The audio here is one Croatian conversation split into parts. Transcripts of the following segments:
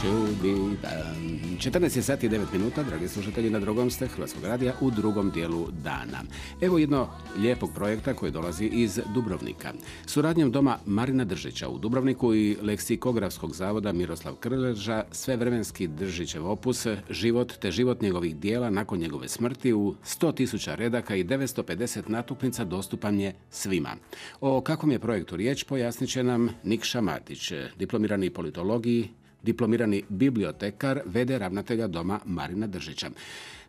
should be 14 je sati i 9 minuta, dragi slušatelji, na drugom ste Hrvatskog radija u drugom dijelu dana. Evo jedno lijepog projekta koji dolazi iz Dubrovnika. Suradnjom doma Marina Držića u Dubrovniku i leksikografskog zavoda Miroslav Krleža svevremenski Držićev opus, život te život njegovih dijela nakon njegove smrti u 100.000 redaka i 950 natuknica dostupan je svima. O kakvom je projektu riječ pojasnit će nam Nikša Matić, diplomirani politologiji, diplomirani bibliotekar, vede ravnatelja doma Marina Držića.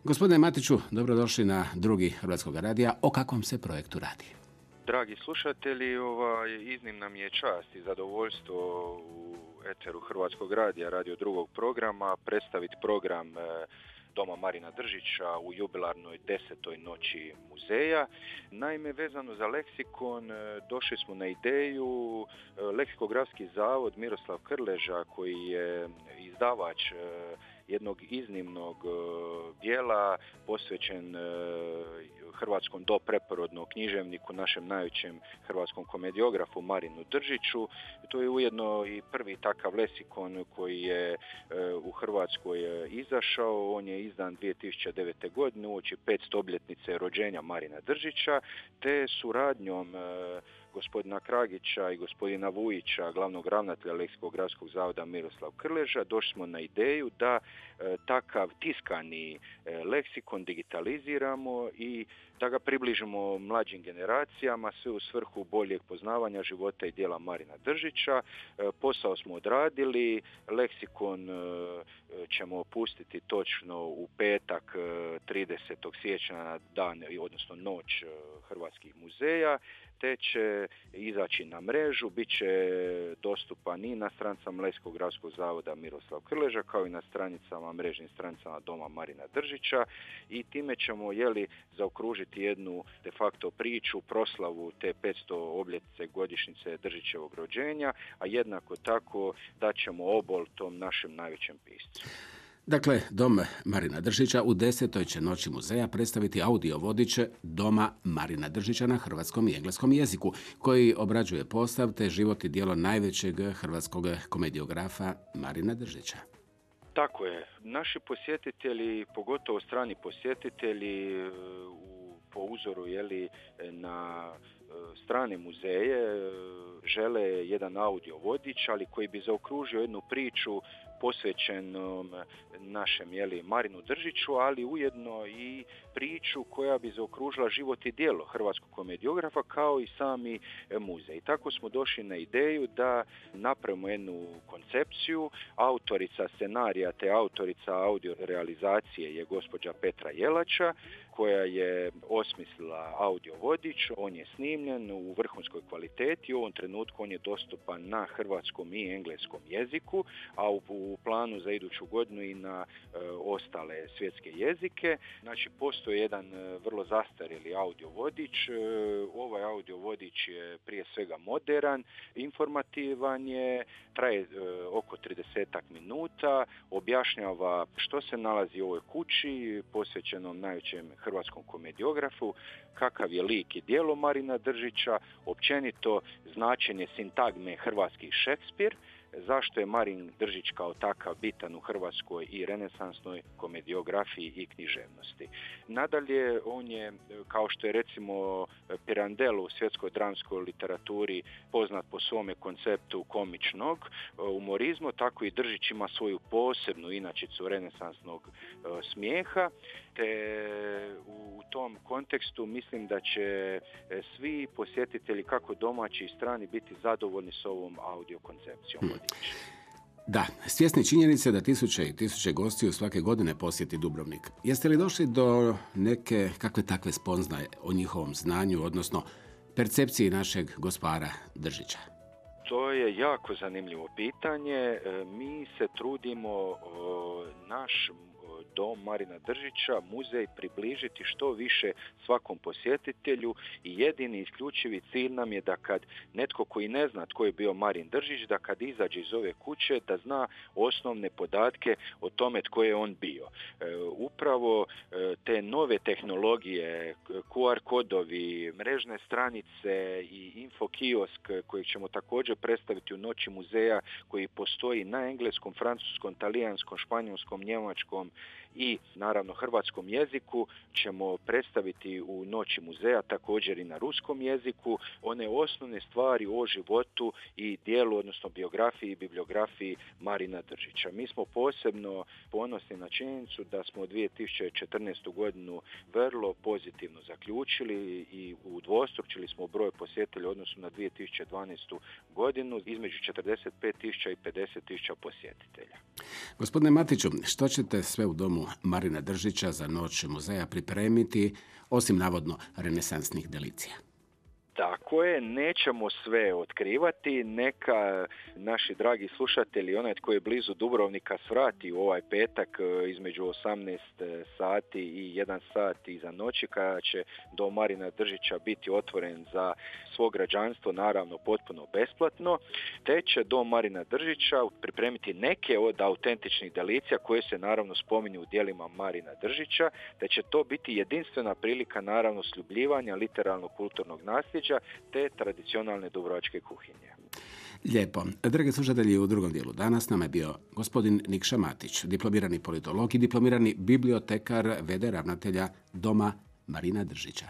Gospodine Matiću, dobrodošli na drugi Hrvatskog radija. O kakvom se projektu radi? Dragi slušatelji, ovaj, iznimna mi je čast i zadovoljstvo u Eteru Hrvatskog radija, radio drugog programa, predstaviti program eh, Doma Marina Držića u jubilarnoj desetoj noći muzeja. Naime, vezano za leksikon, e, došli smo na ideju e, Leksikografski zavod Miroslav Krleža koji je izdavač e, jednog iznimnog dijela posvećen hrvatskom dopreporodnom književniku, našem najvećem hrvatskom komediografu Marinu Držiću. To je ujedno i prvi takav lesikon koji je e, u Hrvatskoj e, izašao. On je izdan 2009. godine uoči 500 obljetnice rođenja Marina Držića, te suradnjom e, gospodina Kragića i gospodina Vujića, glavnog ravnatelja Leksikografskog zavoda Miroslav Krleža, došli smo na ideju da e, takav tiskani e, leksikon digitaliziramo i da ga približimo mlađim generacijama, sve u svrhu boljeg poznavanja života i dijela Marina Držića. E, posao smo odradili, leksikon ćemo opustiti točno u petak 30. siječnja na dan, odnosno noć Hrvatskih muzeja te će izaći na mrežu, bit će dostupan i na stranicama Leskog gradskog zavoda Miroslav Krleža, kao i na stranicama, mrežnim stranicama Doma Marina Držića i time ćemo jeli, zaokružiti jednu de facto priču, proslavu te 500 obljetnice godišnjice Držićevog rođenja, a jednako tako da ćemo obol tom našem najvećem piscu. Dakle, Dom Marina Držića u desetoj će noći muzeja predstaviti audio vodiče Doma Marina Držića na hrvatskom i engleskom jeziku, koji obrađuje postav te život i dijelo najvećeg hrvatskog komediografa Marina Držića. Tako je. Naši posjetitelji, pogotovo strani posjetitelji, po uzoru jeli, na e, strane muzeje žele jedan audio vodič, ali koji bi zaokružio jednu priču posvećenom našem jeli, Marinu Držiću, ali ujedno i priču koja bi zaokružila život i djelo hrvatskog komediografa kao i sami e, muzej. Tako smo došli na ideju da napravimo jednu koncepciju. Autorica scenarija te autorica audio realizacije je gospođa Petra Jelača koja je osmislila audio vodič, on je snimljen u vrhunskoj kvaliteti, u ovom trenutku on je dostupan na hrvatskom i engleskom jeziku, a u, planu za iduću godinu i na e, ostale svjetske jezike. Znači, postoji jedan e, vrlo zastarjeli audio vodič. E, ovaj audio vodič je prije svega moderan, informativan je, traje oko 30 minuta, objašnjava što se nalazi u ovoj kući, posvećenom najvećem hrvatskom komediografu, kakav je lik i dijelo Marina Općenito značenje sintagme hrvatski Šekspir, zašto je Marin Držić kao takav bitan u hrvatskoj i renesansnoj komediografiji i književnosti. Nadalje, on je, kao što je recimo Pirandello u svjetskoj dramskoj literaturi poznat po svome konceptu komičnog umorizmu, tako i Držić ima svoju posebnu inačicu renesansnog e, smijeha, te u tom kontekstu mislim da će e, svi posjetitelji, kako domaći i strani, biti zadovoljni s ovom audio koncepcijom. Da, svjesni činjenice da tisuće i tisuće gostiju svake godine posjeti Dubrovnik. Jeste li došli do neke kakve takve spoznaje o njihovom znanju, odnosno percepciji našeg gospara Držića? To je jako zanimljivo pitanje. E, mi se trudimo naš dom Marina Držića, muzej približiti što više svakom posjetitelju i jedini isključivi cilj nam je da kad netko koji ne zna tko je bio Marin Držić, da kad izađe iz ove kuće da zna osnovne podatke o tome tko je on bio. E, upravo e, te nove tehnologije, QR kodovi, mrežne stranice i infokiosk koji ćemo također predstaviti u noći muzeja koji postoji na engleskom, francuskom, talijanskom, španjolskom, njemačkom i naravno hrvatskom jeziku ćemo predstaviti u Noći muzeja također i na ruskom jeziku one osnovne stvari o životu i dijelu, odnosno biografiji i bibliografiji Marina Držića. Mi smo posebno ponosni na činjenicu da smo 2014. godinu vrlo pozitivno zaključili i udvostručili smo broj posjetitelja u odnosu na 2012. godinu između 45.000 i 50.000 posjetitelja. Gospodine Matiću, što ćete sve u domu Marina Držića za noć muzeja pripremiti, osim navodno renesansnih delicija? Tako je, nećemo sve otkrivati, neka naši dragi slušatelji, onaj tko je blizu Dubrovnika svrati u ovaj petak e, između 18 sati i 1 sat iza noći kada će do Marina Držića biti otvoren za svo građanstvo, naravno potpuno besplatno, te će do Marina Držića pripremiti neke od autentičnih delicija koje se naravno spominju u dijelima Marina Držića, te će to biti jedinstvena prilika naravno sljubljivanja literalnog kulturnog nasljeđa te tradicionalne dubrovačke kuhinje. Lijepo. Dragi slušatelji, u drugom dijelu danas nam je bio gospodin Nikša Matić, diplomirani politolog i diplomirani bibliotekar vede ravnatelja Doma Marina Držića.